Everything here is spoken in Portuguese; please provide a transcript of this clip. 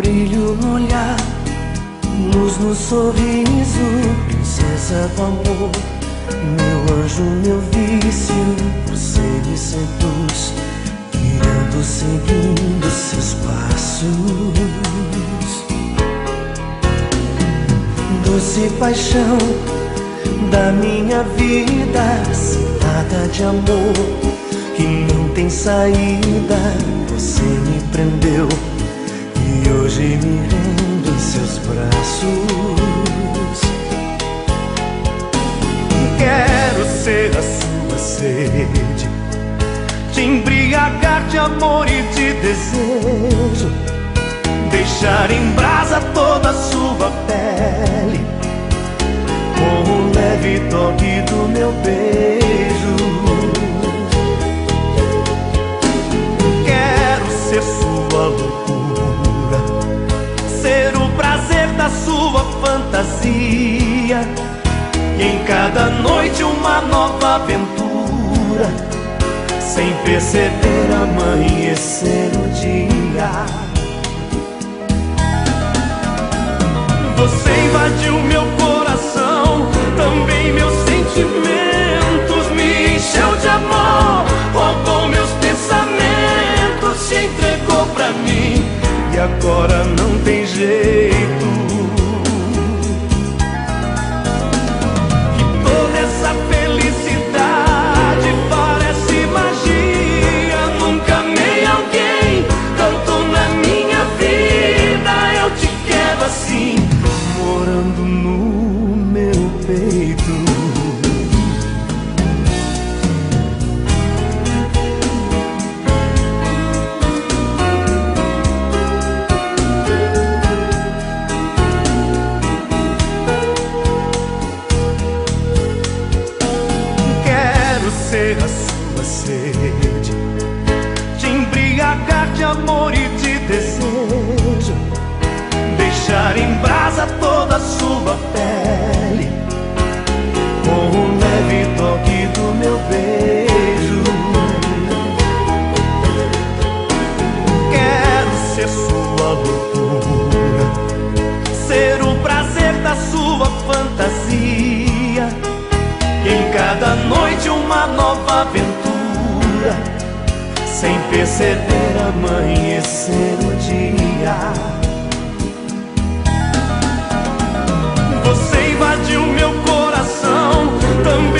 brilho no olhar, luz no sorriso, princesa do amor. Meu anjo, meu vício, você me seduz, guiando, seguindo seus passos. Doce paixão da minha vida, cidade de amor que não tem saída. Você me prendeu hoje me rendo em seus braços. Quero ser a sua sede, te embriagar de amor e de desejo, deixar em brasa toda a sua pele, com o leve toque do meu beijo. Quero ser sua loucura, fantasia e em cada noite uma nova aventura. Sem perceber amanhecer o dia. Você invadiu meu coração. Também meus sentimentos. Me encheu de amor. Roubou meus pensamentos. Se entregou pra mim. E agora não tem jeito meu peito. Quero ser a sua sede, te embriagar de amor e de desejo deixar em brasa toda a sua perceber amanhecer o dia. Você invadiu meu coração também